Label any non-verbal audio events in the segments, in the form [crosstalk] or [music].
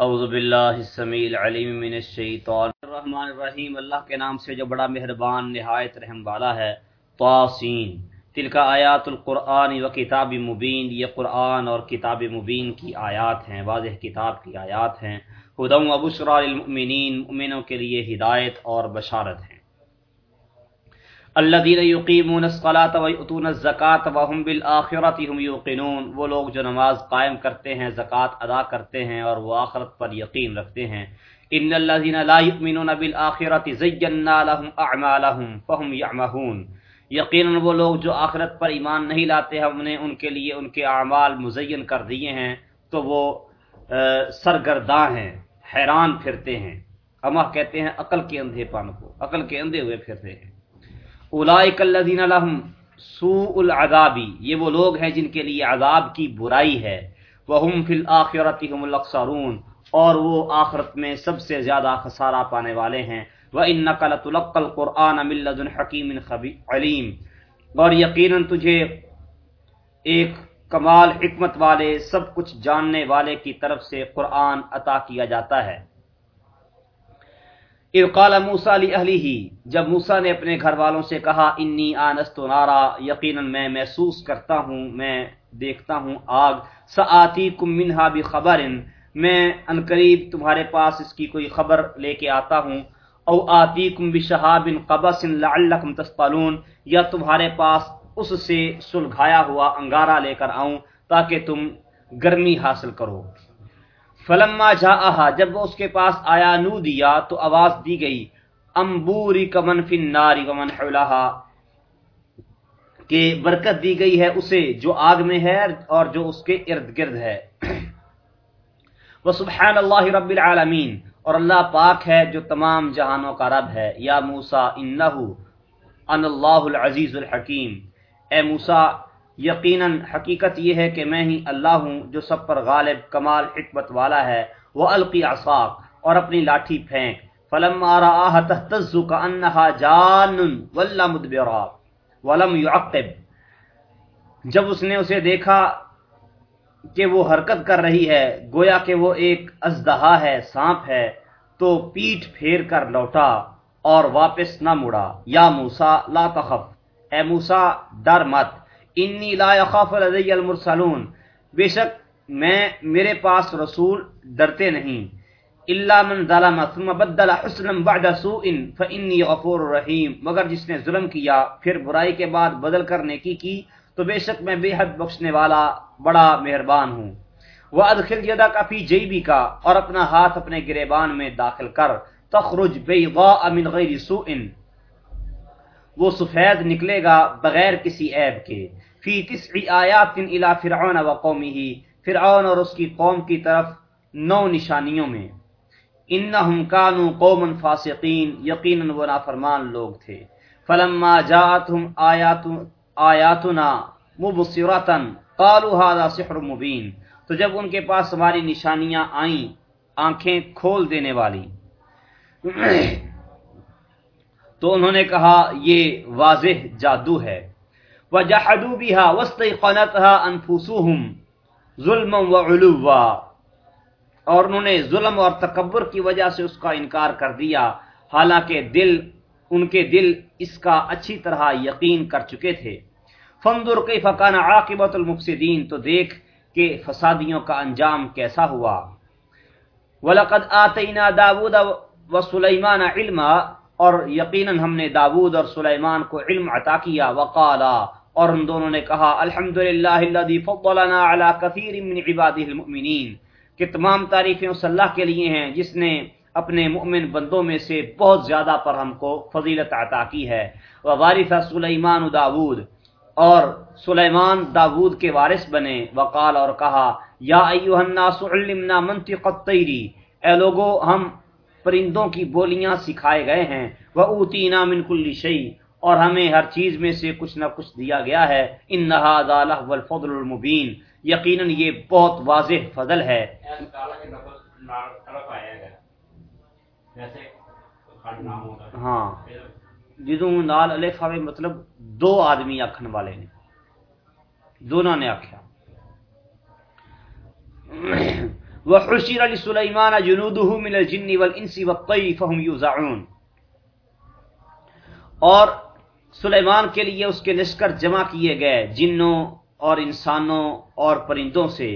اعوذ باللہ السمیع العلیم من الشیطان الرحمن الرحیم۔ اللہ کے نام سے جو بڑا مہربان، نہایت رحم والا ہے، طاسین۔ تلک آیات القرآن و کتاب مبین، یہ قرآن اور کتاب مبین کی آیات ہیں، واضح کتاب کی آیات ہیں۔ ہدم و بشرا للمؤمنین، مؤمنوں کے لیے ہدایت اور بشارت ہیں۔ الذين يقيمون الصلاة ويؤتون الزكاة وهم بالآخرة هم يوقنون۔ وہ لوگ جو نماز قائم کرتے ہیں، زکوۃ ادا کرتے ہیں اور وہ آخرت پر یقین رکھتے ہیں۔ ان الذين لا يؤمنون بالآخرة زينا لهم اعمالهم فهم يعمهون۔ یقینا وہ لوگ جو آخرت پر ایمان نہیں لاتے ہم نے ان کے لیے ان کے اعمال مزین کر دیے ہیں، تو وہ سرگرداں ہیں، حیران پھرتے ہیں۔ اما کہتے ہیں، عقل کے اندھے پن کو، عقل کے اندھے ہوئے پھرتے ہیں۔ اولائک الذین لهم سوء العذابی یہ وہ لوگ ہیں جن کے لیے عذاب کی برائی ہے وهم فی الاخرۃ هم الاخسرون، اور وہ آخرت میں سب سے زیادہ خسارہ پانے والے ہیں وَإِنَّكَ لَتُلَقَّ الْقُرْآنَ مِن لَّدُنْ حَكِيمٍ علیم۔ اور یقیناً تجھے ایک کمال حکمت والے، سب کچھ جاننے والے کی طرف سے قرآن عطا کیا جاتا ہے۔ قال موسا علی اہلی ہی جب موسا نے اپنے گھر والوں سے کہا، انی آنست نارا، یقیناً میں محسوس کرتا ہوں، میں دیکھتا ہوں آگ سآتی کم منہا بھی خبر میں انقریب تمہارے پاس اس کی کوئی خبر لے کے آتا ہوں۔ او آتی کم بشہاب قبس لعلکم تسپالون یا تمہارے پاس اس سے سلگھایا ہوا انگارہ لے کر آؤں تاکہ تم گرمی حاصل کرو۔ فلما جا جب وہ اس کے پاس آیا، نو دیا تو آواز دی گئی امبوری کمن فن ناری ومن حولہا۔ کہ برکت دی گئی ہے اسے جو آگ میں ہے اور جو اس کے ارد گرد ہے۔ [clears throat] وہ سبحان اللہ رب العالمین، اور اللہ پاک ہے جو تمام جہانوں کا رب ہے۔ یا موسا انہو ان اللہ العزیز الحکیم۔ اے موسا یقیناً حقیقت یہ ہے کہ میں ہی اللہ ہوں جو سب پر غالب، کمال، حکمت والا ہے۔ وہ القی عصاق اور اپنی لاٹھی پھینک۔ فلم آرا تہتزو کا انہا جان ولا مدبرا ولم یعقب۔ جب اس نے اسے دیکھا کہ وہ حرکت کر رہی ہے، گویا کہ وہ ایک ازدہا ہے، سانپ ہے، تو پیٹ پھیر کر لوٹا اور واپس نہ مڑا۔ یا موسا لا تخف۔ اے موسا ڈر مت۔ انی لا يخاف لدي المرسلون۔ بے شک میں، میرے پاس رسول ڈرتے نہیں۔ الا من ظلم، ثم بدل حسنا بعد سوء فاني غفور رحیم۔ مگر جس نے ظلم کیا، پھر برائی کے بعد بدل کر نیکی کی، تو بے شک میں بے حد بخشنے والا بڑا مہربان ہوں۔ وادخل يدك في جيبك اور اپنا ہاتھ اپنے گریبان میں داخل کر۔ تخرج بيضاء من غير سوء۔ وہ سفید نکلے گا بغیر کسی عیب کے۔ فی تسع آیات الى فرعون و قومه فرعون اور اس کی قوم کی طرف نو نشانیوں میں۔ انہم کانوا قوما فاسقین، یقینا وہ نافرمان لوگ تھے۔ فلما جاءتهم آیات آیاتنا مبصرتا، قالوا هذا سحر مبین۔ تو جب ان کے پاس ہماری نشانیاں آئیں، آنکھیں کھول دینے والی۔ تو انہوں نے کہا، یہ واضح جادو ہے۔ وجحدوا بها واستيقنتها انفسهم ظلما وعلوا۔ اور انہوں نے ظلم اور تکبر کی وجہ سے اس کا انکار کر دیا۔ حالانکہ دل، ان کے دل اس کا اچھی طرح یقین کر چکے تھے۔ فانظر کیف کان عاقبت المفسدین تو دیکھ کہ فسادیوں کا انجام کیسا ہوا۔ ولقد آتینا داود وسلیمان علما۔ اور یقینا ہم نے داود اور سلیمان کو علم عطا کیا، وقالا، اور ان دونوں نے کہا، الحمدللہ الذی فضلنا علی کثیر من عباده المؤمنین۔ کہ تمام تعریفیں اس اللہ کے لیے ہیں، جس نے اپنے مؤمن بندوں میں سے بہت زیادہ پر ہم کو فضیلت عطا کی ہے۔ ووارث سلیمان داود، اور سلیمان داود کے وارث بنے۔ وقال اور کہا، یا ایوہ الناس علمنا منطق الطیر۔ اے لوگو، ہم پرندوں کی بولیاں سکھائے گئے ہیں۔ وہ اوتینا من کل شیء اور ہمیں ہر چیز میں سے کچھ نہ کچھ دیا گیا ہے۔ ان نہا الفضل المبین یقیناً یہ بہت واضح فضل ہے۔ ہاں۔ جدوں نال الف آوے مطلب دو آدمی آکھن والے نے۔ دونوں نے آکھیا۔ وحشر لسليمان جنوده من الجن والانس والطير فهم يوزعون. اور سلیمان کے لیے اس کے لشکر جمع کیے گئے جنوں اور انسانوں اور پرندوں سے،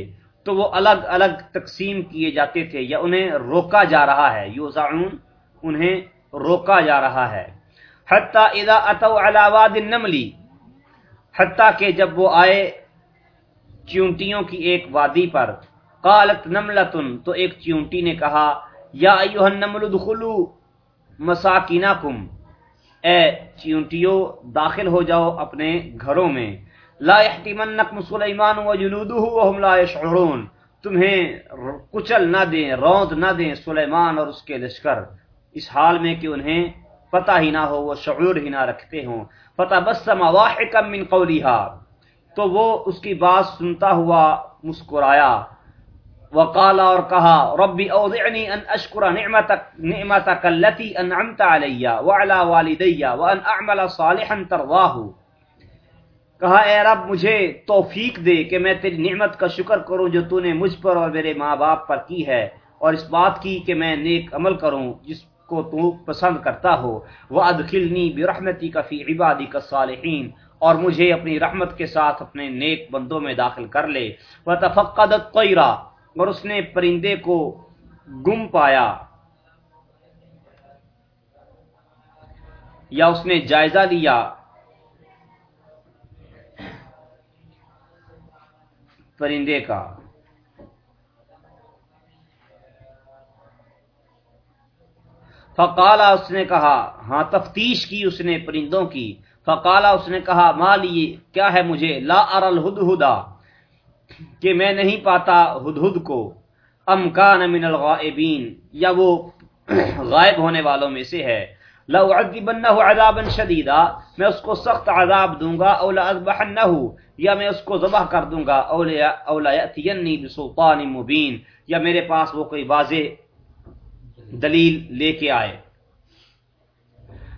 تو وہ الگ الگ تقسیم کیے جاتے تھے، یا انہیں روکا جا رہا ہے، یوزعون، انہیں روکا جا رہا ہے۔ حتی اذا اتوا علی واد النملی حتی کہ جب وہ آئے چونٹیوں کی ایک وادی پر قالت نملتن، تو ایک چونٹی نے کہا، یا ایوہ النمل دخلو مساکینکم اے چونٹیوں داخل ہو جاؤ اپنے گھروں میں۔ لا يحتمنکم سلیمان و جنودہ وهم لا يشعرون تمہیں کچل نہ دیں، روند نہ دیں سلیمان اور اس کے لشکر۔ اس حال میں کہ انہیں پتہ ہی نہ ہو، وہ شعور ہی نہ رکھتے ہوں۔ فتح بسم واحکا من قولیہا تو وہ اس کی بات سنتا ہوا مسکرایا۔ وقال اور کہا، ربی اوضعنی ان اشکر نعمتک نعمتک اللتی انعمت علی وعلا والدی وان اعمل صالحا ترضاہ۔ کہا، اے رب، مجھے توفیق دے کہ میں تیری نعمت کا شکر کروں جو تو نے مجھ پر اور میرے ماں باپ پر کی ہے، اور اس بات کی کہ میں نیک عمل کروں جس کو تو پسند کرتا ہو۔ وہ ادخلنی برحمتی کا فی عبادی کا صالحین اور مجھے اپنی رحمت کے ساتھ اپنے نیک بندوں میں داخل کر لے۔ وہ تفقدت اور اس نے پرندے کو گم پایا یا اس نے جائزہ لیا پرندے کا فقالا اس نے کہا ہاں تفتیش کی اس نے پرندوں کی۔ فقالا اس نے کہا مالی کیا ہے مجھے؟ لا ارل ہدا کہ میں نہیں پاتا ہدہد کو۔ ام کان من الغائبین، یا وہ [clears throat] غائب ہونے والوں میں سے ہے۔ لو عذبنه عذابا شدیدا، میں اس کو سخت عذاب دوں گا، او لاذبحنه یا میں اس کو ذبح کر دوں گا، او لا یاتینی بسلطان مبین، یا میرے پاس وہ کوئی واضح دلیل لے کے آئے۔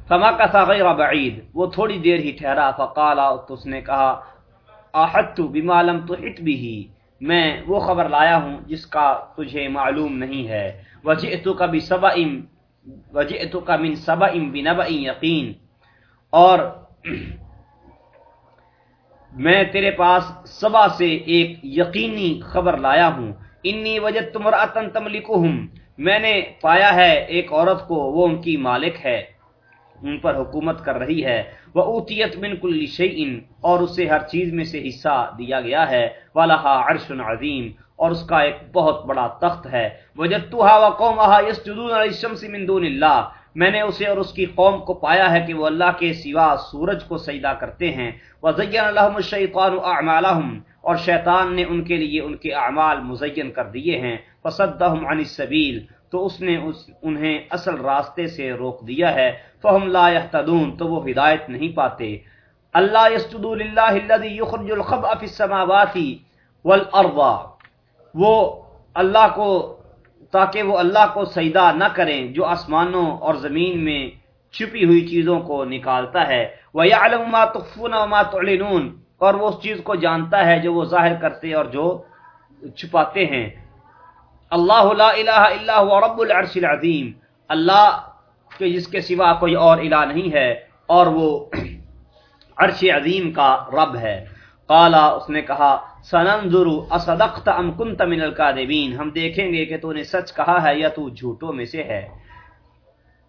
فما کا غیر بعید، وہ تھوڑی دیر ہی ٹھہرا، فقالا، تو اس نے کہا آحت بما لم تحت به، میں وہ خبر لایا ہوں جس کا تجھے معلوم نہیں ہے۔ وجئتک بسبع وجئتک من سبع بنبع یقین۔ اور میں تیرے پاس سبا سے ایک یقینی خبر لایا ہوں۔ انی وجدت مرأة تملکہم، میں نے پایا ہے ایک عورت کو، وہ ان کی مالک ہے۔ ان پر حکومت کر رہی ہے۔ وہ اوتیت من کل شیء اور اسے ہر چیز میں سے حصہ دیا گیا ہے۔ ولہا عرش عظیم اور اس کا ایک بہت بڑا تخت ہے۔ وجدتها وقومها يسجدون للشمس من دون اللہ میں نے اسے اور اس کی قوم کو پایا ہے کہ وہ اللہ کے سوا سورج کو سجدہ کرتے ہیں۔ وزین لهم الشیطان اعمالهم اور شیطان نے ان کے لیے ان کے اعمال مزین کر دیے ہیں۔ فصدهم عن السبیل تو اس نے اس انہیں اصل راستے سے روک دیا ہے۔ فهم لا يهتدون، تو وہ ہدایت نہیں پاتے۔ اللہ یسجدوا للہ الذي يخرج الخبأ في السماوات والارض وہ اللہ کو تاکہ وہ اللہ کو سجدہ نہ کریں، جو آسمانوں اور زمین میں چھپی ہوئی چیزوں کو نکالتا ہے۔ وَيَعْلَمُ مَا تُخْفُونَ وَمَا تُعْلِنُونَ، اور وہ اس چیز کو جانتا ہے جو وہ ظاہر کرتے اور جو چھپاتے ہیں۔ اللہ لا الہ الا هو رب العرش العظیم۔ اللہ کے جس کے سوا کوئی اور الہ نہیں ہے اور وہ [clears throat] عرش عظیم کا رب ہے۔ قالا، اس نے کہا سننظر اصدقت ام کنت من الكاذبین ہم دیکھیں گے کہ تو نے سچ کہا ہے یا تو جھوٹوں میں سے ہے۔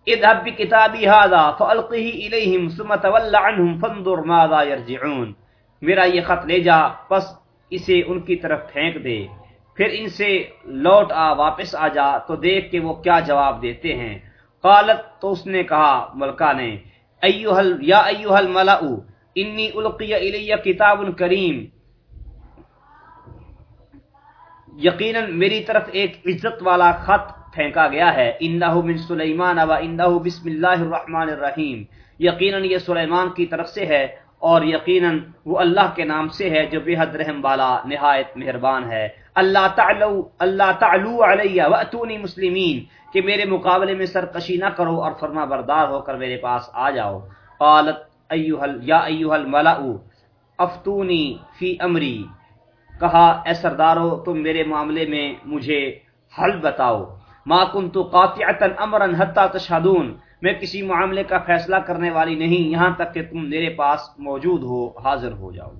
اذهب بكتابي هذا فالقه اليهم ثم تول عنهم فانظر ماذا يرجعون میرا یہ خط لے جا، پس اسے ان کی طرف پھینک دے۔ پھر ان سے لوٹ آ، واپس آ جا، تو دیکھ کہ وہ کیا جواب دیتے ہیں۔ قالت، تو اس نے کہا، ملکہ نے، ایوہل، یا ایوہل انی القی الی کتاب کریم۔ یقیناً میری طرف ایک عزت والا خط پھینکا گیا ہے۔ انہو من سلیمان و انہو بسم اللہ الرحمن الرحیم۔ یقیناً یہ سلیمان کی طرف سے ہے اور یقیناً وہ اللہ کے نام سے ہے جو بے حد رحم والا، نہایت مہربان ہے۔ اللہ تعلو اللہ تعلو علیہ واتونی مسلمین، کہ میرے مقابلے میں سرکشی نہ کرو اور فرما بردار ہو کر میرے پاس آ جاؤ۔ قالت ایوہل یا ایوہ الملأ افتونی فی امری۔ کہا، اے سردارو، تم میرے معاملے میں مجھے حل بتاؤ۔ ما کنت قاطعتا امرا حتی تشہدون۔ میں کسی معاملے کا فیصلہ کرنے والی نہیں، یہاں تک کہ تم میرے پاس موجود ہو، حاضر ہو جاؤ۔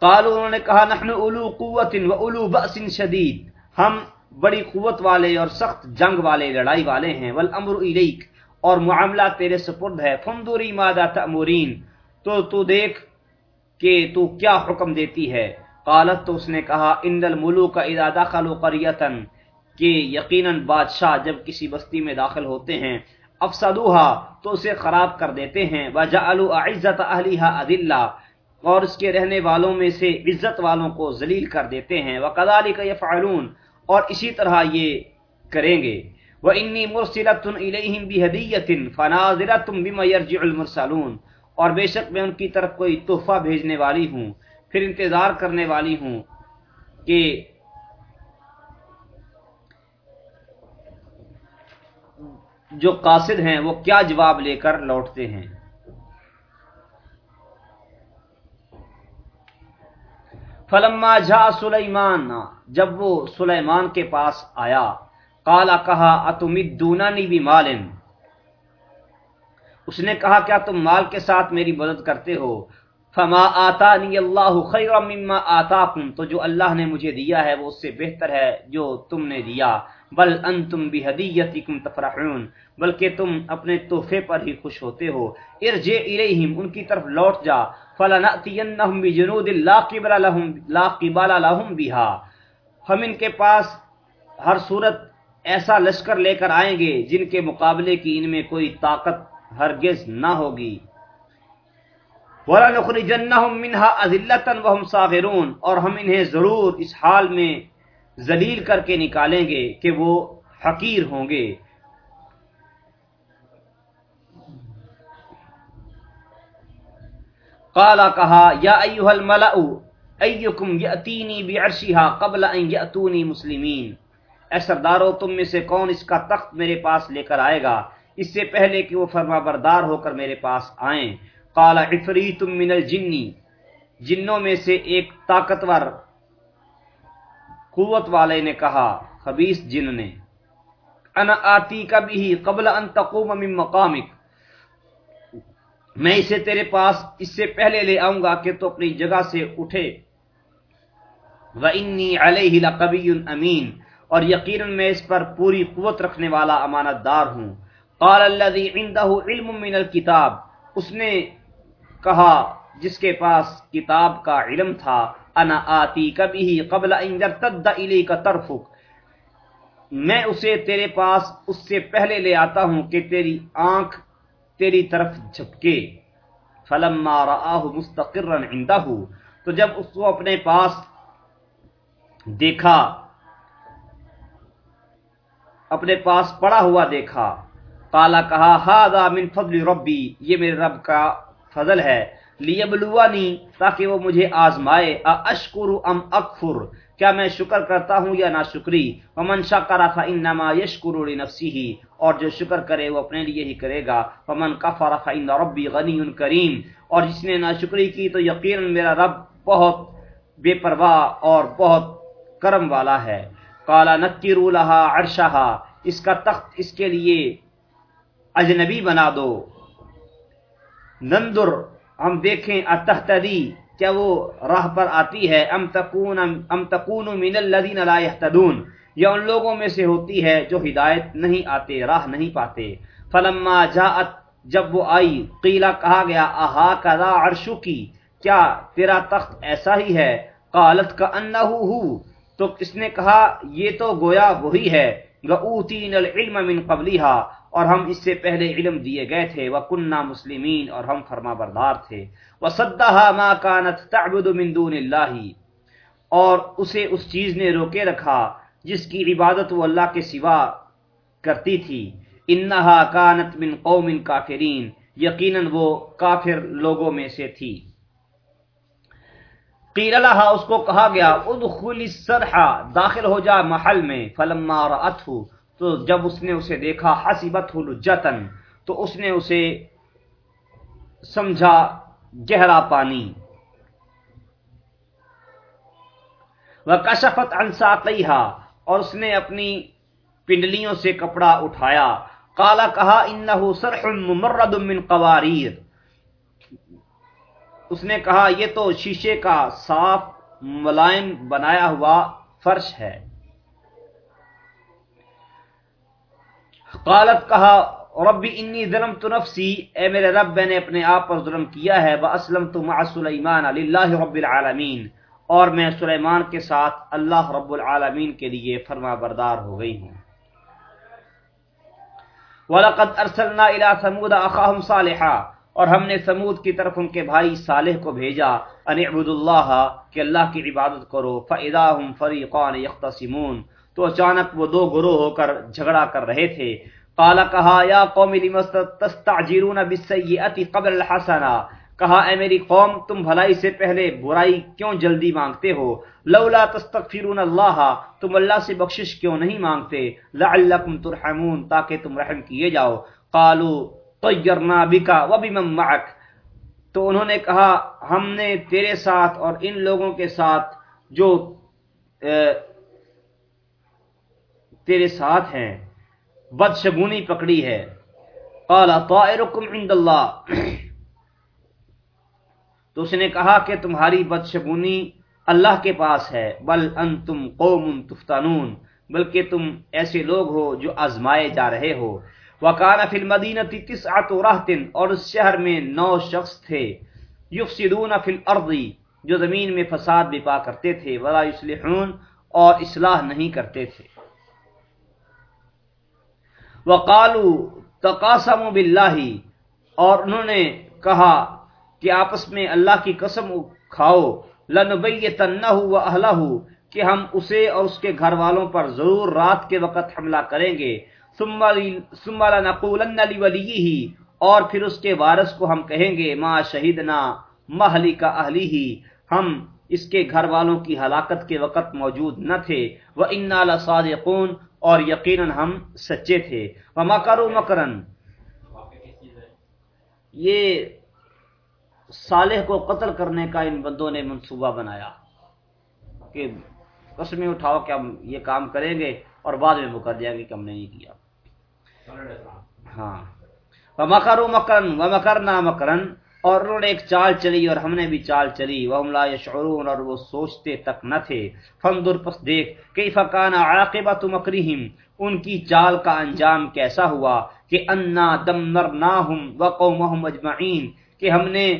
قالوا انہوں نے کہا، نحن اولو قوت و اولو بأس شدید۔ ہم بڑی قوت والے اور سخت جنگ والے، لڑائی والے ہیں۔ والامر الیک۔ اور معاملہ تیرے سپرد ہے۔ فندوری ماذا تأمرین۔ تو تو دیکھ کہ تو کیا حکم دیتی ہے۔ قالت تو اس نے کہا، ان الملوک اذا دخلوا قریتا کہ یقیناً بادشاہ جب کسی بستی میں داخل ہوتے ہیں، افسدوها تو اسے خراب کر دیتے ہیں۔ وجعلوا اعزت اهلها اذلہ اور اس کے رہنے والوں میں سے عزت والوں کو ذلیل کر دیتے ہیں۔ وکذالک یفعلون اور اسی طرح یہ کریں گے۔ وانی مرسلۃ الیہم بہدیۃ فناظرۃ بما یرجع المرسلون۔ اور بے شک میں ان کی طرف کوئی تحفہ بھیجنے والی ہوں، پھر انتظار کرنے والی ہوں کہ جو قاصد ہیں وہ کیا جواب لے کر لوٹتے ہیں۔ فلما جا سلیمان، جب وہ سلیمان کے پاس آیا کالا کہا اتمدونانی بھی مالن اس نے کہا، کیا تم مال کے ساتھ میری مدد کرتے ہو؟ فما آتانی اللہ خیر مما آتاکم، تو جو اللہ نے مجھے دیا ہے وہ اس سے بہتر ہے جو تم نے دیا۔ بل انتم بہدیتکم تفرحون، بلکہ تم اپنے تحفے پر ہی خوش ہوتے ہو۔ ارجع الیہم، ان کی طرف لوٹ جا۔ فلناتینہم بجنود لا قبل لهم لا قبل لهم بها ہم ان کے پاس ہر صورت ایسا لشکر لے کر آئیں گے جن کے مقابلے کی ان میں کوئی طاقت ہرگز نہ ہوگی۔ وَلَنُخْرِجَنَّهُم مِّنْهَا أَذِلَّةً وَهُمْ صَاغِرُونَ۔ اور ہم انہیں ضرور اس حال میں ذلیل کر کے نکالیں گے کہ وہ حقیر ہوں گے۔ قالا کہا، یا ایوہ الملأ، ایکم یأتینی بعرشها قبل ان یأتونی مسلمین۔ اے سردارو، تم میں سے کون اس کا تخت میرے پاس لے کر آئے گا؟ اس سے پہلے کہ وہ فرما بردار ہو کر میرے پاس آئیں۔ قال عفریت من الجنی جنوں میں سے ایک طاقتور قوت والے نے کہا، خبیث جن نے، انا آتی کا بھی قبل ان تقوم من مقامک۔ میں اسے تیرے پاس، اس سے پہلے لے آؤں گا کہ تو اپنی جگہ سے اٹھے۔ وَإِنِّي عَلَيْهِ لَقَبِيٌ أَمِينٌ۔ اور یقیناً میں اس پر پوری قوت رکھنے والا امانت دار ہوں۔ قال الذي عنده علم من الكتاب۔ اس نے کہا، جس کے پاس کتاب کا علم تھا انا آتی کبھی قبل ان يرتد اليك طرفك میں اسے تیرے پاس اس سے پہلے لے آتا ہوں کہ تیری آنکھ تیری طرف جھپکے۔ فلما رآہ مستقرا عنده۔ تو جب اس کو اپنے پاس دیکھا، اپنے پاس پڑا ہوا دیکھا قالا کہا، ہاذا من فضل ربی۔ یہ میرے رب کا فضل ہے۔ لیبلوانی تاکہ وہ مجھے آزمائے اشکر ام اکفر کیا میں شکر کرتا ہوں یا ناشکری؟ ومن شکر فانما یشکر لنفسه، اور جو شکر کرے وہ اپنے لیے ہی کرے گا۔ ومن کفر فان ربی غنی کریم اور جس نے ناشکری کی تو یقینا میرا رب بہت بے پرواہ اور بہت کرم والا ہے۔ قال نکروا لها عرشها۔ اس کا تخت اس کے لیے اجنبی بنا دو۔ نندر ہم دیکھیں، اتہتدی، کیا وہ راہ پر آتی ہے؟ ام تکون ام تکون من الذین لا يهتدون یا ان لوگوں میں سے ہوتی ہے جو ہدایت نہیں آتے، راہ نہیں پاتے۔ فلما جاءت، جب وہ آئی قیلا کہا گیا اہا کذا عرشو کی کیا تیرا تخت ایسا ہی ہے؟ قالت کا انہو ہو۔ تو کس نے کہا، یہ تو گویا وہی ہے۔ وَأُوتِينَ الْعِلْمَ مِنْ قَبْلِهَا، اور ہم اس سے پہلے علم دیے گئے تھے، وَكُنَّا مُسْلِمِينَ، اور ہم فرما بردار تھے۔ وَصَدَّهَا مَا كَانَتْ تَعْبُدُ مِن دُونِ اللَّهِ، اور اسے اس چیز نے روکے رکھا جس کی عبادت وہ اللہ کے سوا کرتی تھی۔ انها كانت من قوم کافرین یقیناً وہ کافر لوگوں میں سے تھی۔ قیل لها اس کو کہا گیا ادخل السرح، داخل ہو جا محل میں، فلما رأته، تو جب اس نے اسے دیکھا حسبت لجتن تو اس نے اسے سمجھا، گہرا پانی۔ وکشفت عن ساقیہا، اور اس نے اپنی پنڈلیوں سے کپڑا اٹھایا۔ قالا کہا، انہو سرح ممرد من قواریر۔ اس نے کہا، یہ تو شیشے کا صاف ملائم بنایا ہوا فرش ہے۔ قالت کہا، ربی انی ظلمت نفسی، اے میرے رب، میں نے اپنے آپ پر ظلم کیا ہے۔ واسلمت مع سلیمان للہ رب العالمین۔ اور میں سلیمان کے ساتھ اللہ رب العالمین کے لیے فرما بردار ہو گئی ہوں۔ وَلَقَدْ أَرْسَلْنَا إِلَى ثَمُودَ أَخَاهُمْ صَالِحًا۔ اور ہم نے سمود کی طرف ان کے بھائی صالح کو بھیجا، ان عبد اللہ، کہ اللہ کی عبادت کرو، فَإِذَا هُمْ فَرِيقَانِ يَخْتَصِمُونَ۔ تو اچانک وہ دو گروہ ہو کر جھگڑا کر رہے تھے۔ قال کہا، یا قوم، لم تستعجلون بالسیئۃ قبل الحسنہ کہا، اے میری قوم، تم بھلائی سے پہلے برائی کیوں جلدی مانگتے ہو؟ لولا تستغفرون اللہ، تم اللہ سے بخشش کیوں نہیں مانگتے؟ لعلکم ترحمون، تاکہ تم رحم کیے جاؤ۔ قالوا طیرنا بکا وبمن معک۔ تو انہوں نے کہا، ہم نے تیرے ساتھ اور ان لوگوں کے ساتھ جو تیرے ساتھ ہیں، بدشگونی پکڑی ہے۔ قال، طائرکم عند اللہ۔ تو اس نے کہا کہ تمہاری بدشگونی اللہ کے پاس ہے۔ بل انتم قوم تفتنون، بلکہ تم ایسے لوگ ہو جو آزمائے جا رہے ہو۔ وکان فی المدینہ تسعۃ رہط اور اس شہر میں نو شخص تھے۔ یفسدون فی الارض، جو زمین میں فساد بپا کرتے تھے۔ ولا یصلحون اور اصلاح نہیں کرتے تھے۔ وقالو تقاسم باللہ۔ اور انہوں نے کہا کہ آپس میں اللہ کی قسم کھاؤ۔ لنبیتنہ و اہلہ کہ ہم اسے اور اس کے گھر والوں پر ضرور رات کے وقت حملہ کریں گے۔ ثم لنقولن لولیہ اور پھر اس کے وارث کو ہم کہیں گے، ما شہیدنا محلی کا اہلی ہی ہم اس کے گھر والوں کی ہلاکت کے وقت موجود نہ تھے وہ انا لصادقون، اور یقیناً ہم سچے تھے وہ مکرو مکرن یہ صالح کو قتل کرنے کا ان بندوں نے منصوبہ بنایا کہ قسمیں اٹھاؤ کہ ہم یہ کام کریں گے اور بعد میں مکر دیا گے کہ ہم نے نہیں کیا۔ ہاں۔ وہ مکرو مکرن و مکرنا مکرن اور انہوں نے ایک چال چلی اور ہم نے بھی چال چلی۔ وہ لا یشعرون اور وہ سوچتے تک نہ تھے۔ فندر پس دیکھ کیف کان عاقبت مکرہم ان کی چال کا انجام کیسا ہوا؟ کہ انا دمرناہم وقومہم اجمعین کہ ہم نے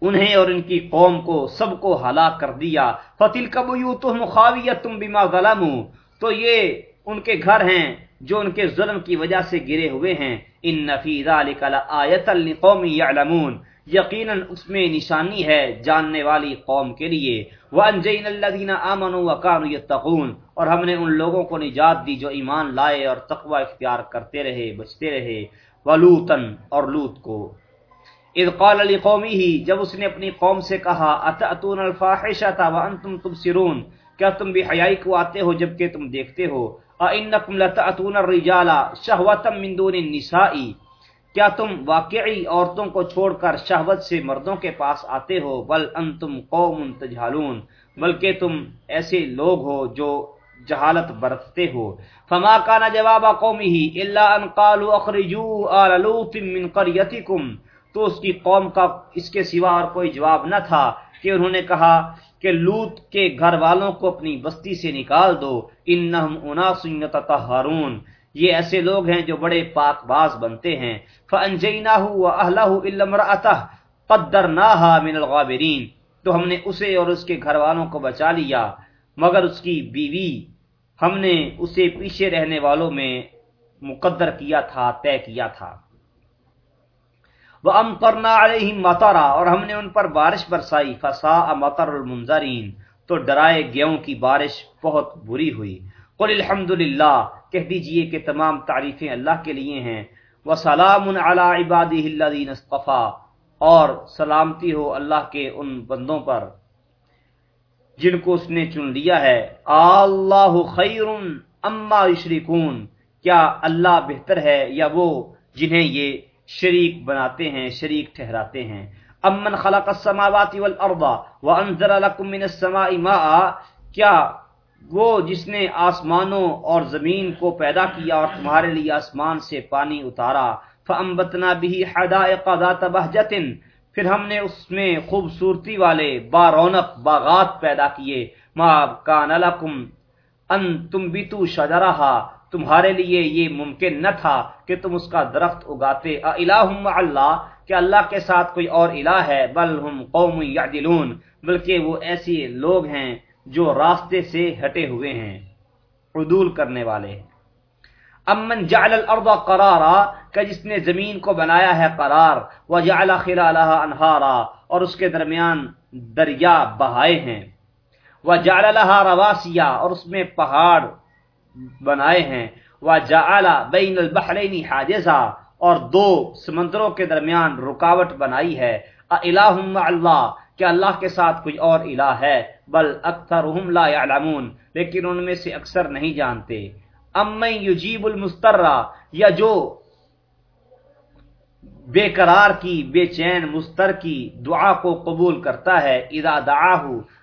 انہیں اور ان کی قوم کو، سب کو ہلاک کر دیا۔ فتلک بیوتہم خاویۃ بما ظلموا۔ تو یہ ان کے گھر ہیں۔ جو ان کے ظلم کی وجہ سے گرے ہوئے ہیں۔ ان نفی ذالک لآیت لقوم یعلمون یقینا اس میں نشانی ہے جاننے والی قوم کے لیے۔ وہ انجین وانجین الذین آمنوا وکانوا یتقون اور ہم نے ان لوگوں کو نجات دی جو ایمان لائے اور تقوی اختیار کرتے رہے، بچتے رہے۔ ولوطن اور لوط کو۔ اذ قال لقومه، جب اس نے اپنی قوم سے کہا اتاتون الفاحشۃ وانتم تبصرون؟ کیا تم بھی حیائی کو آتے ہو جبکہ تم دیکھتے ہو؟ اَإِنَّكُمْ لَتَأْتُونَ الرِّجَالَ شَهْوَةً مِّن دُونِ النِّسَاءِ کیا تم واقعی عورتوں کو چھوڑ کر شہوت سے مردوں کے پاس آتے ہو؟ بل انتم قوم تجہلون۔ بلکہ تم ایسے لوگ ہو جو جہالت برتتے ہو۔ فما کان جواب قومه الا ان قالوا اخرجوا آل لوط من قريتكم۔ تو اس کی قوم کا اس کے سوا اور کوئی جواب نہ تھا کہ انہوں نے کہا کہ لوت کے گھر والوں کو اپنی بستی سے نکال دو، انہم اناس یتطہرون۔ یہ ایسے لوگ ہیں جو بڑے پاک باز بنتے ہیں۔ فانجیناہ واہلہ الا امرأتہ قدرناها من الغابرین تو ہم نے اسے اور اس کے گھر والوں کو بچا لیا، مگر اس کی بیوی، ہم نے اسے پیچھے رہنے والوں میں مقدر کیا تھا، طے کیا تھا۔ وہ وَأَمْطَرْنَا عَلَيْهِمْ مَطَرًا اور ہم نے ان پر بارش برسائی، فَسَاءَ مَطَرُ الْمُنذَرِينَ تو ڈرائے گیوں کی بارش بہت بری ہوئی۔ قل الحمد کہہ دیجیے کہ تمام تعریفیں اللہ کے لیے ہیں۔ وَسَلَامٌ عَلَى عِبَادِهِ الَّذِينَ اصْطَفَى۔ اور سلامتی ہو اللہ کے ان بندوں پر جن کو اس نے چن لیا ہے۔ اللہ خیر اما یشرکون۔ کیا اللہ بہتر ہے یا وہ جنہیں یہ شریک بناتے ہیں، شریک ٹھہراتے ہیں۔ امن خلق السماوات والارض وانزل لكم من السماء ماء، کیا وہ جس نے آسمانوں اور زمین کو پیدا کیا اور تمہارے لیے آسمان سے پانی اتارا، فانبتنا به حدائق ذات بهجت پھر ہم نے اس میں خوبصورتی والے با رونق باغات پیدا کیے۔ ما کان لکم ان تم بیتو شجرہا تمہارے لیے یہ ممکن نہ تھا کہ تم اس کا درخت اگاتے۔ الہم اللہ، کہ اللہ کے ساتھ کوئی اور الہ ہے۔ بل ہم قوم یعدلون، بلکہ وہ ایسی لوگ ہیں جو راستے سے ہٹے ہوئے ہیں، عدول کرنے والے۔ ہیں امن جعل الارض قرارا، کہ جس نے زمین کو بنایا ہے قرار، وجعل خلالها انہارا، اور اس کے درمیان دریا بہائے ہیں۔ وجعل لها رواسیا اور اس میں پہاڑ بنائے ہیں۔ وجعل بین البحرین حاجزا، اور دو سمندروں کے درمیان رکاوٹ بنائی ہے۔ الہم اللہ، کہ اللہ کے ساتھ کوئی اور الہ ہے، بل اکثرهم لا يعلمون لیکن ان میں سے اکثر نہیں جانتے۔ ام یجیب المسترہ یا جو بے قرار کی، بے چین مستر کی دعا کو قبول کرتا ہے، اذا دعاہ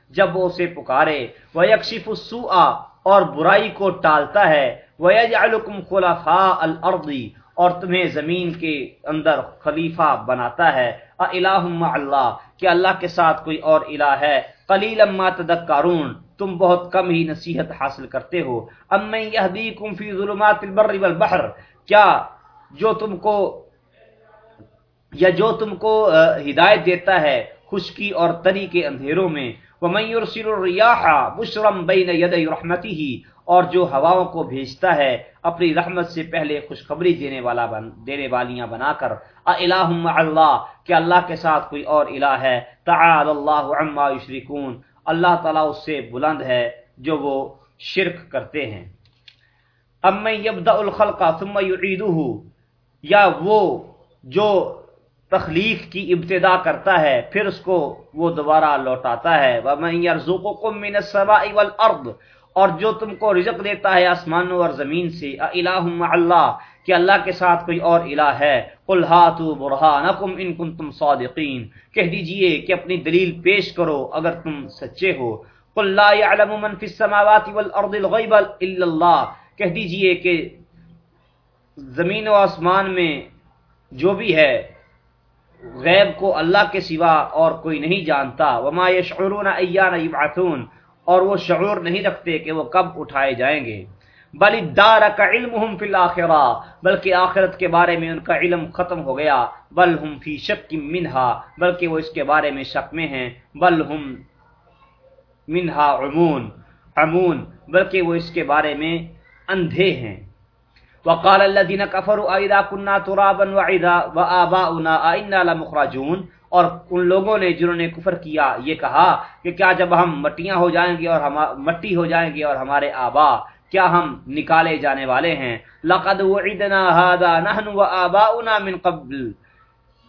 جب وہ اسے پکارے۔ ویکشف السوء اور برائی کو ٹالتا ہے۔ ویجعلکم خلفاء الارض اور تمہیں زمین کے اندر خلیفہ بناتا ہے۔ الہم اللہ کہ اللہ کے ساتھ کوئی اور الہ ہے۔ قلیل ما تذکرون تم بہت کم ہی نصیحت حاصل کرتے ہو۔ ام یہدیکم فی ظلمات البر والبحر، کیا جو تم کو، یا جو تم کو ہدایت دیتا ہے خشکی اور تری کے اندھیروں میں ومن يرسل الرياح بشرا بين يدي رحمته اور جو ہواؤں کو بھیجتا ہے، اپنی رحمت سے پہلے خوشخبری دینے والا بن دینے والیاں بنا کر الہم اللہ، کہ اللہ کے ساتھ کوئی اور الہ ہے؟ تعال اللہ عما یشرکون۔ اللہ تعالیٰ اس سے بلند ہے جو وہ شرک کرتے ہیں۔ ام من یبدأ الخلق ثم یعیدہ یا وہ جو تخلیق کی ابتدا کرتا ہے، پھر اس کو وہ دوبارہ لوٹاتا ہے۔ وَمَن يَرْزُقُكُم مِّنَ السَّمَاءِ وَالْأَرْضِ، اور جو تم کو رزق دیتا ہے آسمانوں اور زمین سے الہم اللہ کہ اللہ کے ساتھ کوئی اور الہ ہے۔ قل ہاتوا برہانکم ان کنتم صادقین کہہ دیجیے کہ اپنی دلیل پیش کرو اگر تم سچے ہو۔ قل لا يعلم من في السماوات والارض الغیب الا اللہ کہہ دیجیے کہ زمین و آسمان میں جو بھی ہے غیب کو اللہ کے سوا اور کوئی نہیں جانتا۔ وما يشعرون ایان یبعثون اور وہ شعور نہیں رکھتے کہ وہ کب اٹھائے جائیں گے۔ بل دار کا علم فی الاخرہ بلکہ آخرت کے بارے میں ان کا علم ختم ہو گیا۔ بل ہم فی شک منہا بلکہ وہ اس کے بارے میں شک میں ہیں۔ بل ہم منہا عمون۔ عمون۔ بلکہ وہ اس کے بارے میں اندھے ہیں۔ وقال الذين كفروا اذا كنا ترابا واذا واباؤنا انا لمخرجون اور ان لوگوں نے جنہوں نے کفر کیا، یہ کہا کہ کیا جب ہم مٹیاں ہو جائیں گے اور ہم مٹی ہو جائیں گے اور ہمارے آبا، کیا ہم نکالے جانے والے ہیں؟ لقد وعدنا هذا نحن وآباؤنا من قبل۔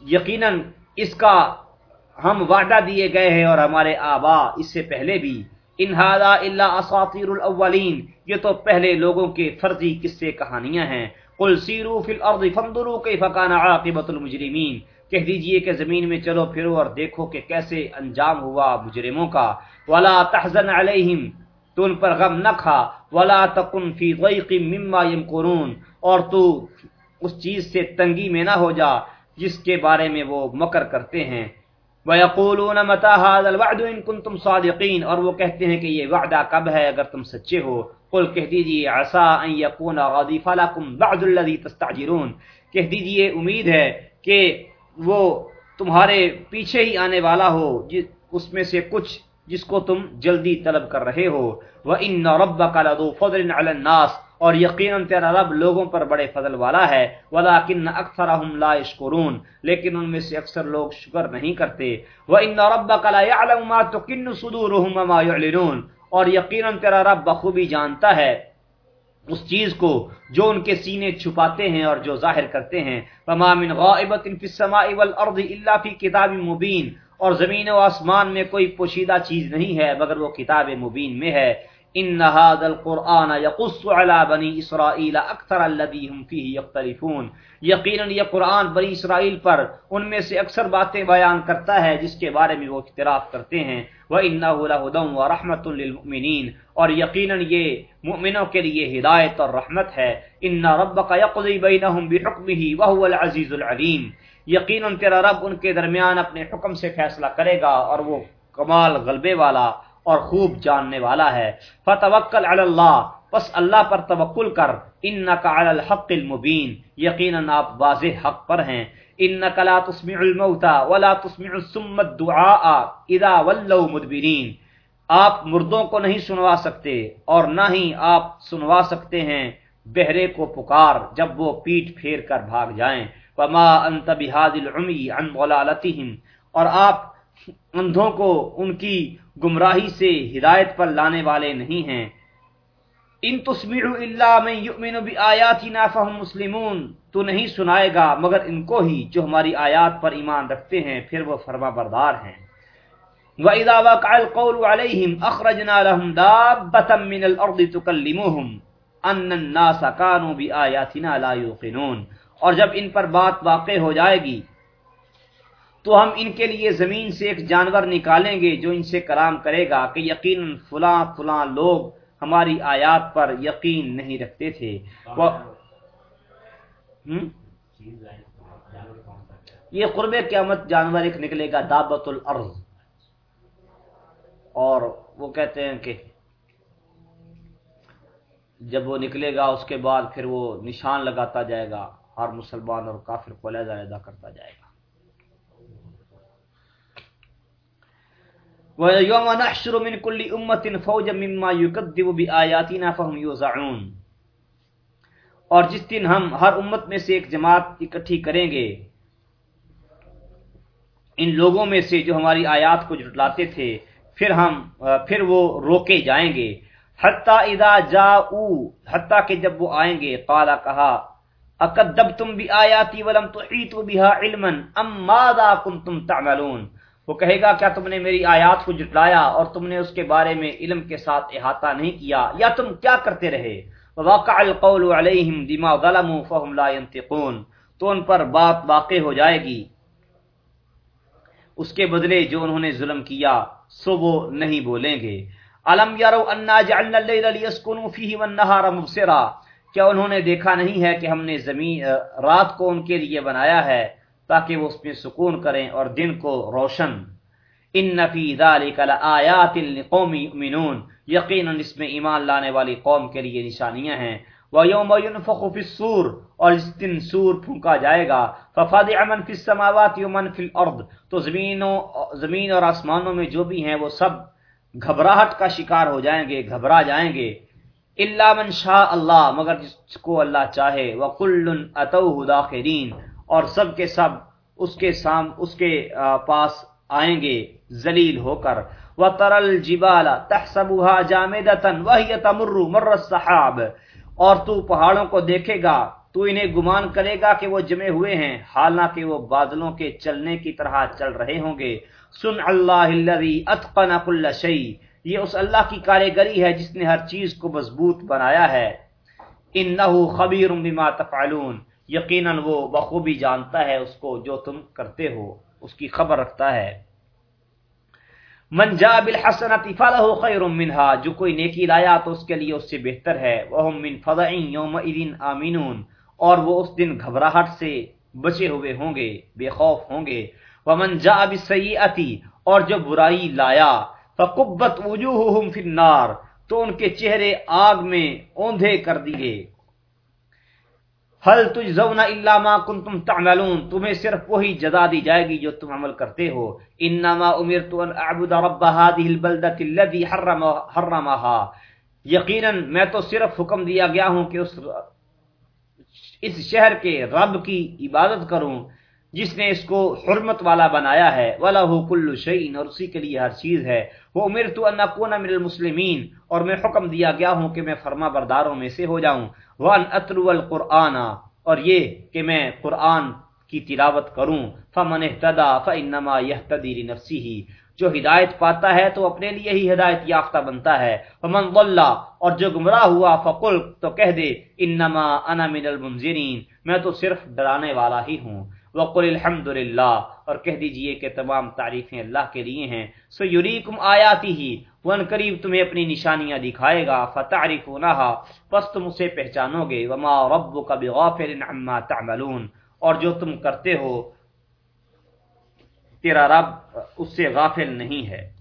یقینا اس کا ہم وعدہ دیے گئے ہیں اور ہمارے آبا اس سے پہلے بھی۔ ان هذا الا اساطیر الاولین یہ تو پہلے لوگوں کے فرضی قصے کہانیاں ہیں۔ قل سیروا فی الارض فانظروا کیف كان عاقبۃ المجرمین۔ کہہ دیجیے کہ زمین میں چلو پھرو اور دیکھو کہ کیسے انجام ہوا مجرموں کا۔ ولا تحزن علیہم، تو ان پر غم نہ کھا۔ ولا تکن فی ضیق مما یمکرون، اور تو اس چیز سے تنگی میں نہ ہو جا، جس کے بارے میں وہ مکر کرتے ہیں۔ وَيَقُولُونَ مَتَى هَذَا الْوَعْدُ إِن كُنتُمْ صَادِقِينَ اور وہ کہتے ہیں کہ یہ وعدہ کب ہے اگر تم سچے ہو؟ قل کہہ دیجیے عسى ان يكون غضيف لكم بعض الذي تستعجلون۔ کہہ دیجیے امید ہے کہ وہ تمہارے پیچھے ہی آنے والا ہو اس میں سے کچھ جس کو تم جلدی طلب کر رہے ہو۔ وَإِنَّ رَبَّكَ لَذُو فَضْلٍ عَلَى النَّاسِ۔ اور یقیناً تیرا رب لوگوں پر بڑے فضل والا ہے وَلَكِنَّ أَكْثَرَهُمْ لَا يَشْكُرُونَ لیکن ان میں سے اکثر لوگ شکر نہیں کرتے۔ وَإِنَّ رَبَّكَ لَا يَعْلَمُ مَا تُكِنُّ صُدُورُهُمْ وَمَا يُعْلِنُونَ۔ اور یقیناً تیرا رب بخوبی جانتا ہے اس چیز کو جو ان کے سینے چھپاتے ہیں اور جو ظاہر کرتے ہیں۔ وما من غائبت فی السماء والارض الا فی کتاب مبین اور زمین و آسمان میں کوئی پوشیدہ چیز نہیں ہے، مگر وہ کتاب مبین میں ہے۔ ان هذا القرآن يقص على بني اسرائيل اكثر الذي هم فيه يختلفون. یقینا یہ قرآن بنی اسرائیل پر ان میں سے اکثر باتیں بیان کرتا ہے جس کے بارے میں وہ اختلاف کرتے ہیں. وَإِنَّهُ لَهُدًى وَرَحْمَةٌ لِلْمُؤْمِنِينَ اور یقینا یہ مؤمنوں کے لیے ہدایت اور رحمت ہے. ان ربک یقضی بینہم بحکمہ وهو العزیز العلیم یقینا تیرا رب ان کے درمیان اپنے حکم سے فیصلہ کرے گا اور وہ کمال غلبے والا اور خوب جاننے والا ہے۔ فتوکل علی اللہ، پس اللہ پر توکل کر۔ انک علی الحق المبین، یقینا آپ واضح حق پر ہیں۔ انک لا تسمع الموتى ولا تسمع الصم الدعاء اذا ولوا مدبرین۔ آپ مردوں کو نہیں سنوا سکتے اور نہ ہی آپ سنوا سکتے ہیں۔ بہرے کو پکار جب وہ پیٹ پھیر کر بھاگ جائیں۔ وما انت بهذا العمي عن ضلالتهم۔ اور آپ اندھوں کو ان کی گمراہی سے ہدایت پر لانے والے نہیں ہیں۔ ان تسمع الا من يؤمن بآياتنا فهم مسلمون۔ تو نہیں سنائے گا مگر ان کو ہی جو ہماری آیات پر ایمان رکھتے ہیں، پھر وہ فرما بردار ہیں۔ وَإِذَا وَقَعَ الْقَوْلُ عَلَيْهِمْ أَخْرَجْنَا لَهُمْ دَابَّةً مِّنَ الْأَرْضِ تُكَلِّمُهُمْ أَنَّ النَّاسَ كَانُوا بِآيَاتِنَا لَا يُوقِنُونَ۔ اور جب ان پر بات واقع ہو جائے گی تو ہم ان کے لیے زمین سے ایک جانور نکالیں گے جو ان سے کلام کرے گا کہ یقین فلاں فلاں لوگ ہماری آیات پر یقین نہیں رکھتے تھے۔ یہ قرب قیامت جانور ایک نکلے گا دابت الارض۔ اور وہ کہتے ہیں کہ جب وہ نکلے گا اس کے بعد پھر وہ نشان لگاتا جائے گا ہر مسلمان اور کافر کو علیحدہ علیحدہ کرتا جائے گا۔ وَيَوْمَ نَحْشُرُ مِنْ كُلِّ أُمَّةٍ فَوْجًا مِمَّا يُكَذِّبُ بِآيَاتِنَا فَهُمْ يُوزَعُونَ۔ اور جس دن ہم ہر امت میں سے ایک جماعت اکٹھی کریں گے، ان لوگوں میں سے جو ہماری آیات کو جھٹلاتے تھے، پھر ہم، پھر وہ روکے جائیں گے۔ حتی اذا جاؤ حتی کہ جب وہ آئیں گے قالا کہا اکدبتم بی آیاتی ولم تحیطوا بها علما ام ماذا کنتم تعملون؟ وہ کہے گا، کیا تم نے میری آیات کو جٹلایا اور تم نے اس کے بارے میں علم کے ساتھ احاطہ نہیں کیا؟ یا تم کیا کرتے رہے؟ واقع القول علیہم دما ظلموا فهم لا ينطقون تو ان پر بات واقع ہو جائے گی۔ اس کے بدلے جو انہوں نے ظلم کیا، سو وہ نہیں بولیں گے۔ الم یرو انا جعلنا اللیل لیسکنوا فیہ والنہار مبصرا؟ کیا انہوں نے دیکھا نہیں ہے کہ ہم نے زمین رات کو ان کے لیے بنایا ہے؟ تاکہ وہ اس میں سکون کریں اور دن کو روشن۔ ان نفی ذالک لآیات لقوم یؤمنون۔ یقینا اس میں ایمان لانے والی قوم کے لیے نشانیاں ہیں۔ وَيَوْمَ يُنفَخُ فِي السُّورِ۔ اور جس دن سور پھونکا جائے گا فَفَادِعَ مَنْ فِي السَّمَاوَاتِ وَمَنْ فِي الْأَرْضِ۔ تو زمینوں، زمین اور آسمانوں میں جو بھی ہیں، وہ سب گھبراہٹ کا شکار ہو جائیں گے، گھبرا جائیں گے۔ الا من شاء اللہ مگر جس کو اللہ چاہے۔ وَقُلٌ أَتَوْهُ دَاخِرِينَ۔ اور سب کے سب اس کے سام اس کے پاس آئیں گے ذلیل ہو کر۔ وہ ترل تحسبها جامدتا وهي تمر مر السحاب۔ اور تو پہاڑوں کو دیکھے گا، تو انہیں گمان کرے گا کہ وہ جمے ہوئے ہیں، حالانکہ وہ بادلوں کے چلنے کی طرح چل رہے ہوں گے۔ سن اللہ الذي اتقن كل شيء۔ یہ اس اللہ کی کاریگری ہے جس نے ہر چیز کو مضبوط بنایا ہے۔ انه خبير بما تفعلون۔ یقیناً وہ بخوبی جانتا ہے اس کو جو تم کرتے ہو، اس کی خبر رکھتا ہے۔ من جا بالحسنت فلہ خیر منها جو کوئی نیکی لایا تو اس کے لیے اس سے بہتر ہے۔ وهم من فضع یومئذ آمنون، اور وہ اس دن گھبراہٹ سے بچے ہوئے ہوں گے، بے خوف ہوں گے۔ ومن جا بالسیئۃ اور جو برائی لایا، فقبت وجوہهم فی النار، تو ان کے چہرے آگ میں اوندھے کر دیے۔ حل تجزون علامہ کن تم تعملون، تمہیں صرف وہی جزا دی جائے گی جو تم عمل کرتے ہو۔ انما امرت ان اعبد رب هذه البلده الذي حرم حرمها۔ یقینا میں تو صرف حکم دیا گیا ہوں کہ اس اس شہر کے رب کی عبادت کروں۔ جس نے اس کو حرمت والا بنایا ہے، وَلَهُ كُلُّ شَيْءٍ، اور اسی کے لیے ہر چیز ہے۔ وہ امرت ان اكون من المسلمین اور میں حکم دیا گیا ہوں کہ میں فرما برداروں میں سے ہو جاؤں۔ وان اتلو القرآن، اور یہ کہ میں قرآن کی تلاوت کروں۔ فمن اهتدى فانما يهتدي لنفسه۔ جو ہدایت پاتا ہے تو اپنے لیے ہی ہدایت یافتہ بنتا ہے۔ فمن ضل، اور جو گمراہ ہوا فقل تو کہہ دے انما انا من المنذرین میں تو صرف ڈرانے والا ہی ہوں۔ وقل الحمد للہ اور کہہ دیجیے کہ تمام تعریفیں اللہ کے لیے ہیں۔ سو یوریکم آیاتی ہی ون قریب تمہیں اپنی نشانیاں دکھائے گا فتعرفونها پس تم اسے پہچانو گے۔ وما ربک بغافل عما تعملون۔ اور جو تم کرتے ہو، تیرا رب اس سے غافل نہیں ہے۔